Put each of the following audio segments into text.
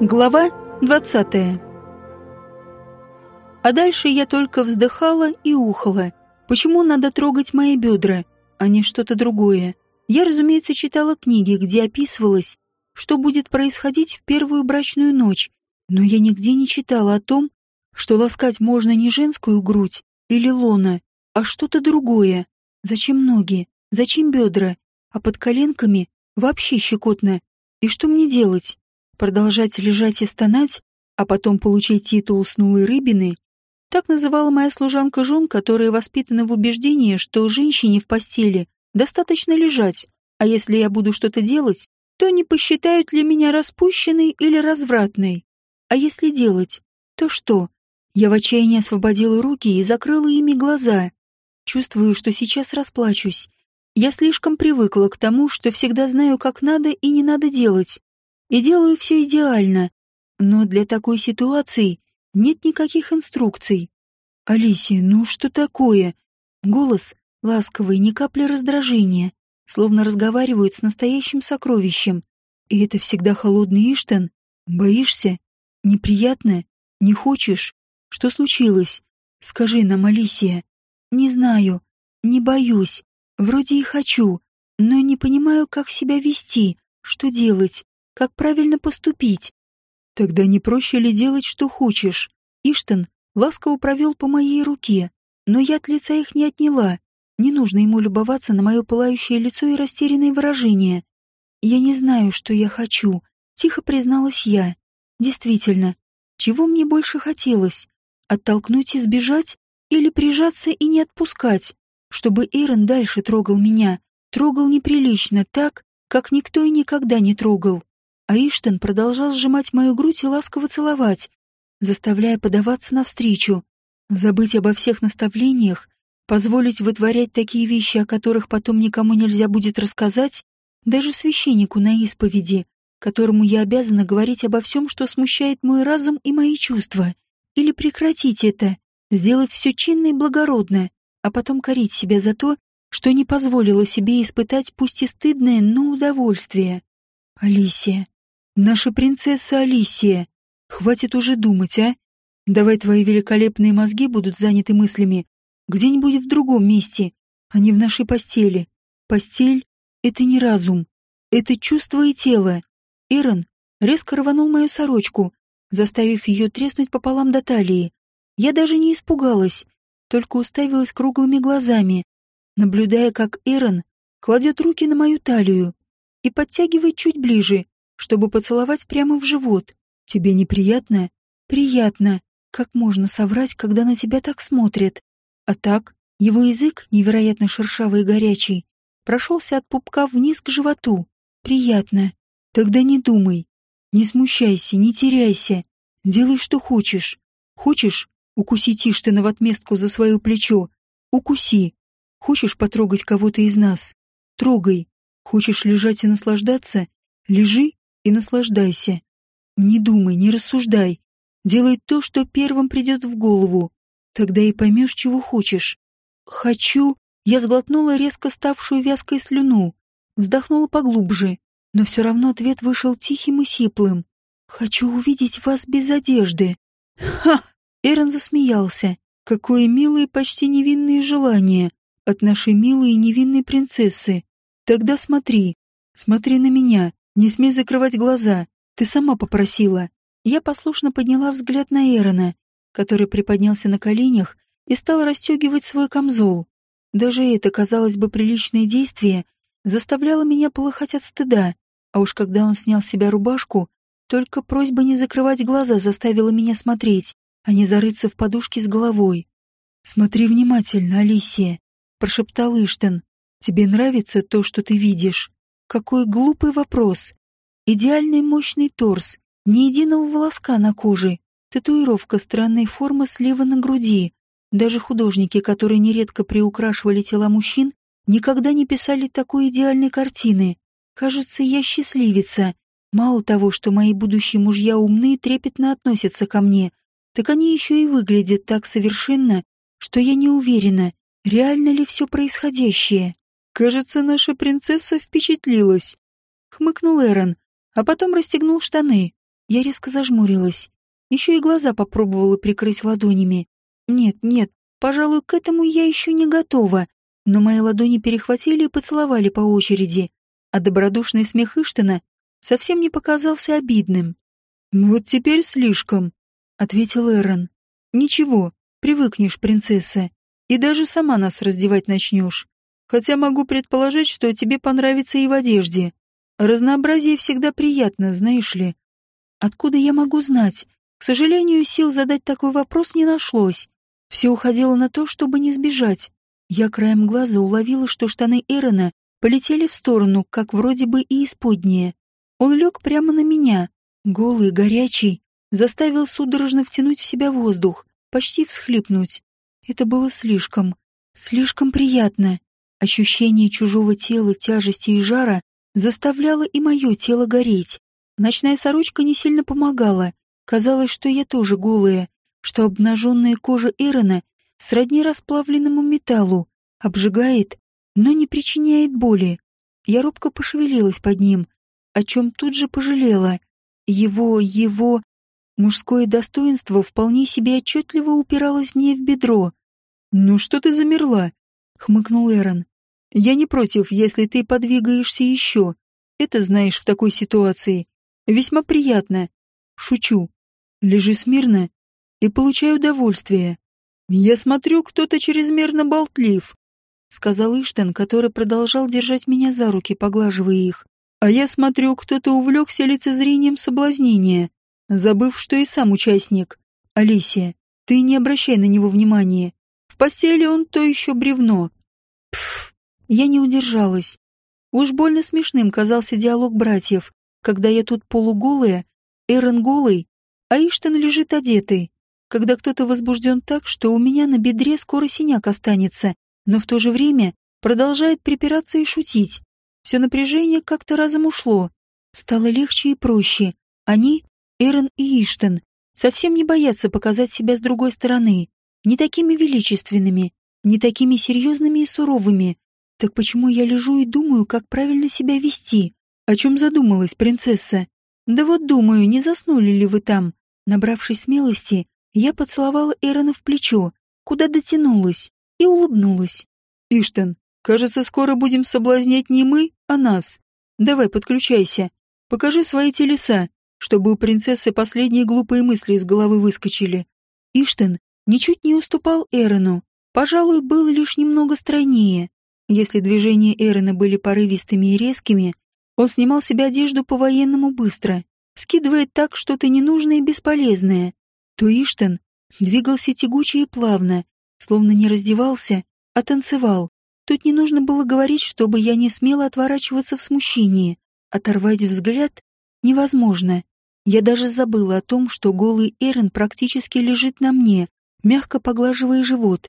Глава 20 А дальше я только вздыхала и ухала. Почему надо трогать мои бедра, а не что-то другое? Я, разумеется, читала книги, где описывалось, что будет происходить в первую брачную ночь, но я нигде не читала о том, что ласкать можно не женскую грудь или лона, а что-то другое. Зачем ноги? Зачем бедра? А под коленками вообще щекотно. И что мне делать? Продолжать лежать и стонать, а потом получить титул снулой рыбины? Так называла моя служанка жен, которые воспитаны в убеждении, что женщине в постели достаточно лежать, а если я буду что-то делать, то не посчитают ли меня распущенной или развратной. А если делать, то что? Я в отчаянии освободила руки и закрыла ими глаза. Чувствую, что сейчас расплачусь. Я слишком привыкла к тому, что всегда знаю, как надо и не надо делать. И делаю все идеально. Но для такой ситуации нет никаких инструкций. «Алисия, ну что такое?» Голос ласковый, ни капли раздражения, словно разговаривают с настоящим сокровищем. И это всегда холодный Иштен. Боишься? Неприятно? Не хочешь? Что случилось? Скажи нам, Алисия. Не знаю. Не боюсь. Вроде и хочу, но не понимаю, как себя вести, что делать, как правильно поступить. Тогда не проще ли делать, что хочешь? Иштен ласково провел по моей руке, но я от лица их не отняла. Не нужно ему любоваться на мое пылающее лицо и растерянное выражение. «Я не знаю, что я хочу», — тихо призналась я. «Действительно, чего мне больше хотелось? Оттолкнуть и сбежать? Или прижаться и не отпускать? Чтобы Эйрон дальше трогал меня, трогал неприлично так, как никто и никогда не трогал. А Иштен продолжал сжимать мою грудь и ласково целовать, заставляя подаваться навстречу, забыть обо всех наставлениях Позволить вытворять такие вещи, о которых потом никому нельзя будет рассказать, даже священнику на исповеди, которому я обязана говорить обо всем, что смущает мой разум и мои чувства. Или прекратить это, сделать все чинно и благородно, а потом корить себя за то, что не позволила себе испытать пусть и стыдное, но удовольствие. Алисия. Наша принцесса Алисия. Хватит уже думать, а? Давай твои великолепные мозги будут заняты мыслями где-нибудь в другом месте, а не в нашей постели. Постель — это не разум, это чувство и тело. Эрон резко рванул мою сорочку, заставив ее треснуть пополам до талии. Я даже не испугалась, только уставилась круглыми глазами, наблюдая, как Эрон кладет руки на мою талию и подтягивает чуть ближе, чтобы поцеловать прямо в живот. Тебе неприятно? Приятно. Как можно соврать, когда на тебя так смотрят? А так, его язык, невероятно шершавый и горячий, прошелся от пупка вниз к животу. Приятно. Тогда не думай. Не смущайся, не теряйся. Делай, что хочешь. Хочешь укусить Иштина в отместку за свое плечо? Укуси. Хочешь потрогать кого-то из нас? Трогай. Хочешь лежать и наслаждаться? Лежи и наслаждайся. Не думай, не рассуждай. Делай то, что первым придет в голову. Тогда и поймешь, чего хочешь. Хочу... Я сглотнула резко ставшую вязкой слюну, вздохнула поглубже, но все равно ответ вышел тихим и сиплым. «Хочу увидеть вас без одежды». «Ха!» Эрон засмеялся. «Какое милое, почти невинное желание от нашей милой и невинной принцессы. Тогда смотри, смотри на меня, не смей закрывать глаза. Ты сама попросила». Я послушно подняла взгляд на Эрона который приподнялся на коленях и стал расстегивать свой камзол. Даже это, казалось бы, приличное действие заставляло меня полыхать от стыда, а уж когда он снял с себя рубашку, только просьба не закрывать глаза заставила меня смотреть, а не зарыться в подушке с головой. «Смотри внимательно, Алисия», — прошептал Иштен. «Тебе нравится то, что ты видишь?» Какой глупый вопрос. Идеальный мощный торс, ни единого волоска на коже, Татуировка странной формы слева на груди. Даже художники, которые нередко приукрашивали тела мужчин, никогда не писали такой идеальной картины. Кажется, я счастливица. Мало того, что мои будущие мужья умны и трепетно относятся ко мне, так они еще и выглядят так совершенно, что я не уверена, реально ли все происходящее. «Кажется, наша принцесса впечатлилась», — хмыкнул Эрон, а потом расстегнул штаны. Я резко зажмурилась. Еще и глаза попробовала прикрыть ладонями. Нет, нет, пожалуй, к этому я еще не готова. Но мои ладони перехватили и поцеловали по очереди. А добродушный смех Иштена совсем не показался обидным. «Вот теперь слишком», — ответил Эрон. «Ничего, привыкнешь, принцесса, и даже сама нас раздевать начнешь. Хотя могу предположить, что тебе понравится и в одежде. Разнообразие всегда приятно, знаешь ли. Откуда я могу знать? К сожалению, сил задать такой вопрос не нашлось. Все уходило на то, чтобы не сбежать. Я краем глаза уловила, что штаны Эрона полетели в сторону, как вроде бы и исподние. Он лег прямо на меня, голый, горячий, заставил судорожно втянуть в себя воздух, почти всхлипнуть. Это было слишком, слишком приятно. Ощущение чужого тела, тяжести и жара заставляло и мое тело гореть. Ночная сорочка не сильно помогала. Казалось, что я тоже голая, что обнаженная кожа Эрона сродни расплавленному металлу, обжигает, но не причиняет боли. Я робко пошевелилась под ним, о чем тут же пожалела. Его, его... Мужское достоинство вполне себе отчетливо упиралось мне в бедро. «Ну что ты замерла?» — хмыкнул Эрон. «Я не против, если ты подвигаешься еще. Это, знаешь, в такой ситуации. Весьма приятно. Шучу. Лежи смирно и получай удовольствие. Я смотрю, кто-то чрезмерно болтлив, сказал Иштен, который продолжал держать меня за руки, поглаживая их. А я смотрю, кто-то увлекся лицезрением соблазнения, забыв, что и сам участник. Алисия, ты не обращай на него внимания. Постели он то еще бревно. Пф, я не удержалась. Уж больно смешным казался диалог братьев, когда я тут полуголая, Эрен голый, а Иштен лежит одетый, когда кто-то возбужден так, что у меня на бедре скоро синяк останется, но в то же время продолжает припираться и шутить. Все напряжение как-то разом ушло. Стало легче и проще. Они, Эрен и Иштен, совсем не боятся показать себя с другой стороны. Не такими величественными, не такими серьезными и суровыми. Так почему я лежу и думаю, как правильно себя вести? О чем задумалась принцесса? Да вот думаю, не заснули ли вы там? Набравшись смелости, я поцеловала Эрона в плечо, куда дотянулась, и улыбнулась. «Иштен, кажется, скоро будем соблазнять не мы, а нас. Давай, подключайся. Покажи свои телеса, чтобы у принцессы последние глупые мысли из головы выскочили». Иштен ничуть не уступал Эрону, пожалуй, был лишь немного стройнее. Если движения Эрона были порывистыми и резкими, он снимал себе одежду по-военному быстро, скидывая так что-то ненужное и бесполезное. То Иштен двигался тягуче и плавно, словно не раздевался, а танцевал. Тут не нужно было говорить, чтобы я не смела отворачиваться в смущении. Оторвать взгляд невозможно. Я даже забыла о том, что голый Эрен практически лежит на мне, мягко поглаживая живот.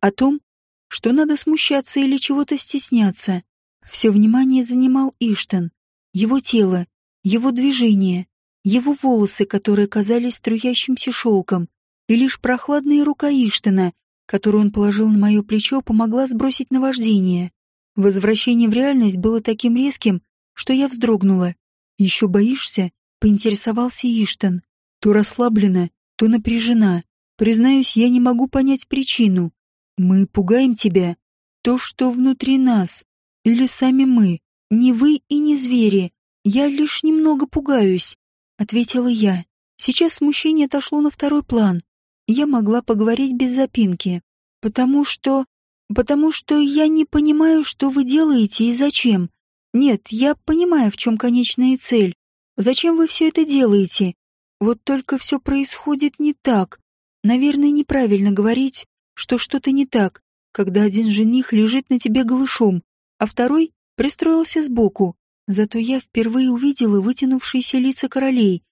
О том, что надо смущаться или чего-то стесняться. Все внимание занимал Иштен, его тело, его движение, его волосы, которые казались струящимся шелком, и лишь прохладная рука Иштена, которую он положил на мое плечо, помогла сбросить наваждение. Возвращение в реальность было таким резким, что я вздрогнула. «Еще боишься?» — поинтересовался Иштен. То расслаблена, то напряжена. Признаюсь, я не могу понять причину. Мы пугаем тебя. То, что внутри нас. Или сами мы? Не вы и не звери. Я лишь немного пугаюсь, ответила я. Сейчас смущение отошло на второй план. Я могла поговорить без запинки, потому что потому что я не понимаю, что вы делаете и зачем. Нет, я понимаю, в чем конечная цель. Зачем вы все это делаете? Вот только все происходит не так. Наверное, неправильно говорить, что что-то не так, когда один жених лежит на тебе голышом, а второй пристроился сбоку. Зато я впервые увидела вытянувшиеся лица королей,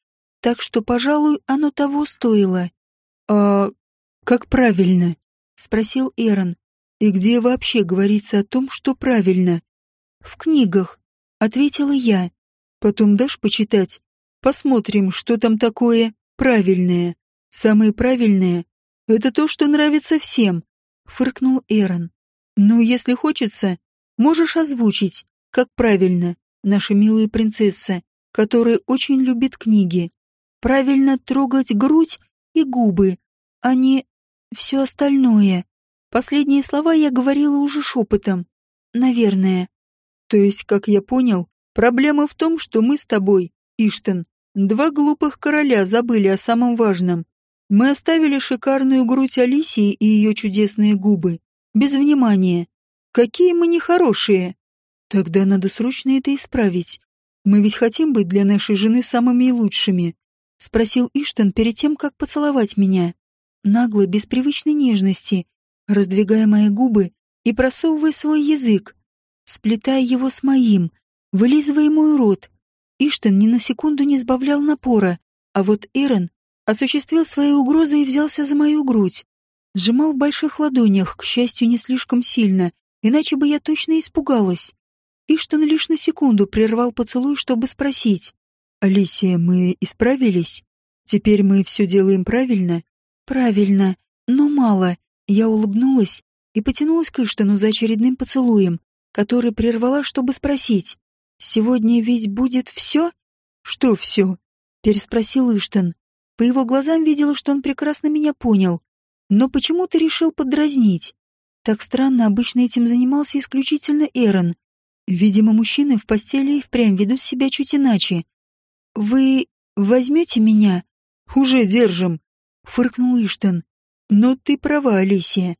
так что, пожалуй, оно того стоило. «А как правильно?» — спросил Эрон. «И где вообще говорится о том, что правильно?» «В книгах», — ответила я. «Потом дашь почитать? Посмотрим, что там такое правильное. Самое правильное — это то, что нравится всем», — фыркнул Эрон. «Ну, если хочется, Можешь озвучить, как правильно, наша милая принцесса, которая очень любит книги. правильно трогать грудь и губы, а не все остальное. Последние слова я говорила уже шепотом. Наверное. То есть, как я понял, проблема в том, что мы с тобой, Иштен, два глупых короля забыли о самом важном. Мы оставили шикарную грудь Алисии и ее чудесные губы. Без внимания. Какие мы нехорошие. Тогда надо срочно это исправить. Мы ведь хотим быть для нашей жены самыми лучшими. Спросил Иштен перед тем, как поцеловать меня. Нагло, без привычной нежности, раздвигая мои губы и просовывая свой язык, сплетая его с моим, вылизывая мой рот. Иштен ни на секунду не сбавлял напора, а вот Эрен осуществил свои угрозы и взялся за мою грудь. Сжимал в больших ладонях, к счастью, не слишком сильно, иначе бы я точно испугалась. Иштон лишь на секунду прервал поцелуй, чтобы спросить. «Алисия, мы исправились? Теперь мы все делаем правильно?» «Правильно, но мало». Я улыбнулась и потянулась к Иштону за очередным поцелуем, который прервала, чтобы спросить. «Сегодня ведь будет все?» «Что все?» — переспросил Иштон. По его глазам видела, что он прекрасно меня понял. Но почему ты решил подразнить? Так странно, обычно этим занимался исключительно Эрон. Видимо, мужчины в постели и впрямь ведут себя чуть иначе. «Вы возьмете меня?» «Уже держим», — фыркнул Иштен. «Но ты права, Алисия.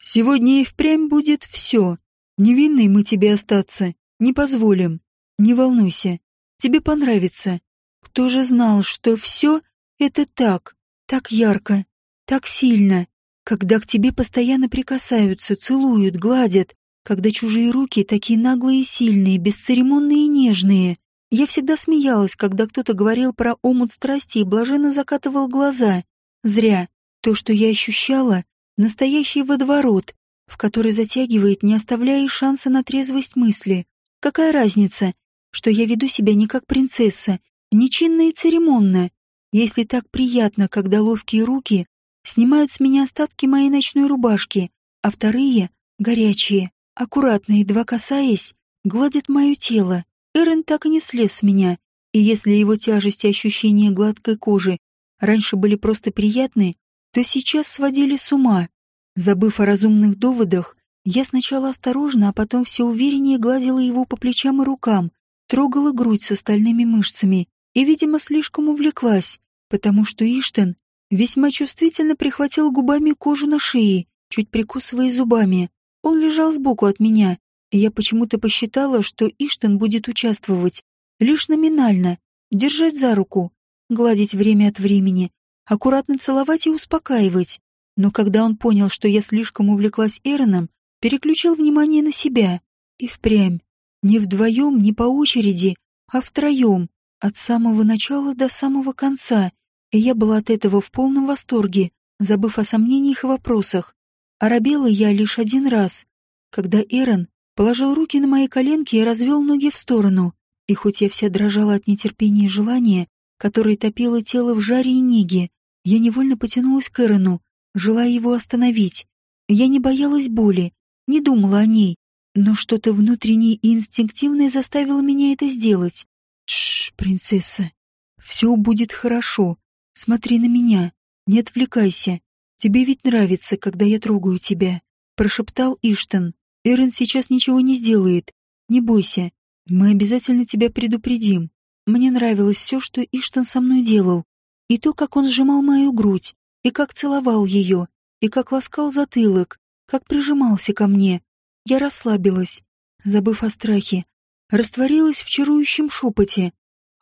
Сегодня и впрямь будет все. Невинной мы тебе остаться не позволим. Не волнуйся, тебе понравится. Кто же знал, что все это так, так ярко, так сильно, когда к тебе постоянно прикасаются, целуют, гладят, когда чужие руки такие наглые и сильные, бесцеремонные и нежные. Я всегда смеялась, когда кто-то говорил про омут страсти и блаженно закатывал глаза. Зря. То, что я ощущала, настоящий водоворот, в который затягивает, не оставляя шанса на трезвость мысли. Какая разница, что я веду себя не как принцесса, нечинно и церемонно, если так приятно, когда ловкие руки снимают с меня остатки моей ночной рубашки, а вторые, горячие, аккуратно, едва касаясь, гладят мое тело. Эрен так и не слез с меня, и если его тяжесть и ощущение гладкой кожи раньше были просто приятны, то сейчас сводили с ума. Забыв о разумных доводах, я сначала осторожно, а потом все увереннее гладила его по плечам и рукам, трогала грудь с остальными мышцами и, видимо, слишком увлеклась, потому что Иштен весьма чувствительно прихватил губами кожу на шее, чуть прикусывая зубами. Он лежал сбоку от меня, и я почему-то посчитала, что Иштен будет участвовать, лишь номинально, держать за руку, гладить время от времени, аккуратно целовать и успокаивать. Но когда он понял, что я слишком увлеклась Эроном, переключил внимание на себя. И впрямь. Не вдвоем, не по очереди, а втроем, от самого начала до самого конца и я была от этого в полном восторге, забыв о сомнениях и вопросах. Оробела я лишь один раз, когда Эрон положил руки на мои коленки и развел ноги в сторону, и хоть я вся дрожала от нетерпения и желания, которое топило тело в жаре и неге, я невольно потянулась к Эрону, желая его остановить. Я не боялась боли, не думала о ней, но что-то внутреннее и инстинктивное заставило меня это сделать. Тш, принцесса, все будет хорошо. Смотри на меня, не отвлекайся. Тебе ведь нравится, когда я трогаю тебя, прошептал Иштен. Эрен сейчас ничего не сделает. Не бойся. Мы обязательно тебя предупредим. Мне нравилось все, что Иштен со мной делал. И то, как он сжимал мою грудь, и как целовал ее, и как ласкал затылок, как прижимался ко мне. Я расслабилась, забыв о страхе, растворилась в чарующем шепоте.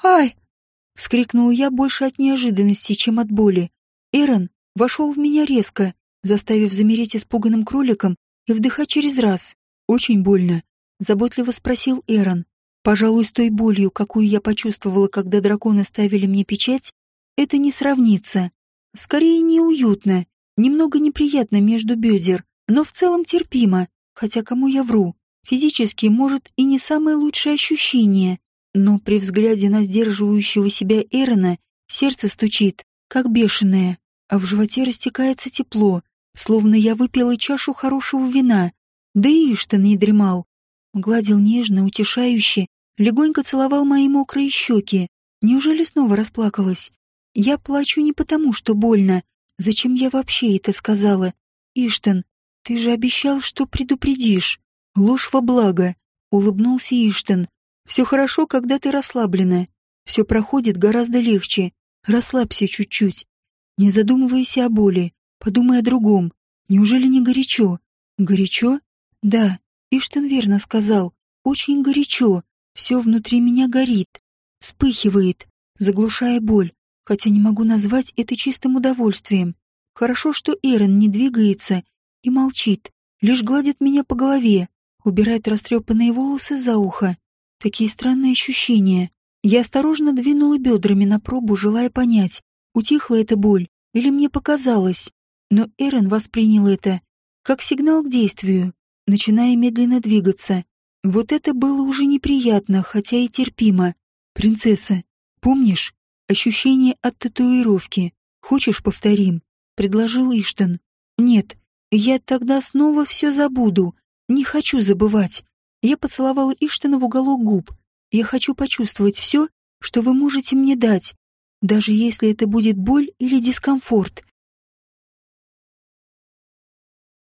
«Ай!» Вскрикнул я больше от неожиданности, чем от боли. Эрон вошел в меня резко, заставив замереть испуганным кроликом и вдыхать через раз. «Очень больно», — заботливо спросил Эрон. «Пожалуй, с той болью, какую я почувствовала, когда драконы ставили мне печать, это не сравнится. Скорее, неуютно, немного неприятно между бедер, но в целом терпимо, хотя кому я вру. Физически, может, и не самое лучшее ощущение, но при взгляде на сдерживающего себя Эрона сердце стучит, как бешеное, а в животе растекается тепло, словно я выпила чашу хорошего вина. Да и Иштан не дремал. Гладил нежно, утешающе, легонько целовал мои мокрые щеки. Неужели снова расплакалась? Я плачу не потому, что больно. Зачем я вообще это сказала? Иштен, ты же обещал, что предупредишь. Ложь во благо. Улыбнулся Иштен. Все хорошо, когда ты расслаблена. Все проходит гораздо легче. Расслабься чуть-чуть. Не задумывайся о боли. Подумай о другом. Неужели не горячо? Горячо? Да, Иштен верно сказал. Очень горячо. Все внутри меня горит. Вспыхивает, заглушая боль, хотя не могу назвать это чистым удовольствием. Хорошо, что Эрен не двигается и молчит, лишь гладит меня по голове, убирает растрепанные волосы за ухо. Такие странные ощущения. Я осторожно двинула бедрами на пробу, желая понять, утихла эта боль или мне показалось. Но Эрен воспринял это как сигнал к действию, начиная медленно двигаться. Вот это было уже неприятно, хотя и терпимо. «Принцесса, помнишь ощущение от татуировки? Хочешь, повторим?» — предложил Иштен. «Нет, я тогда снова все забуду. Не хочу забывать. Я поцеловала Иштена в уголок губ. Я хочу почувствовать все, что вы можете мне дать, даже если это будет боль или дискомфорт.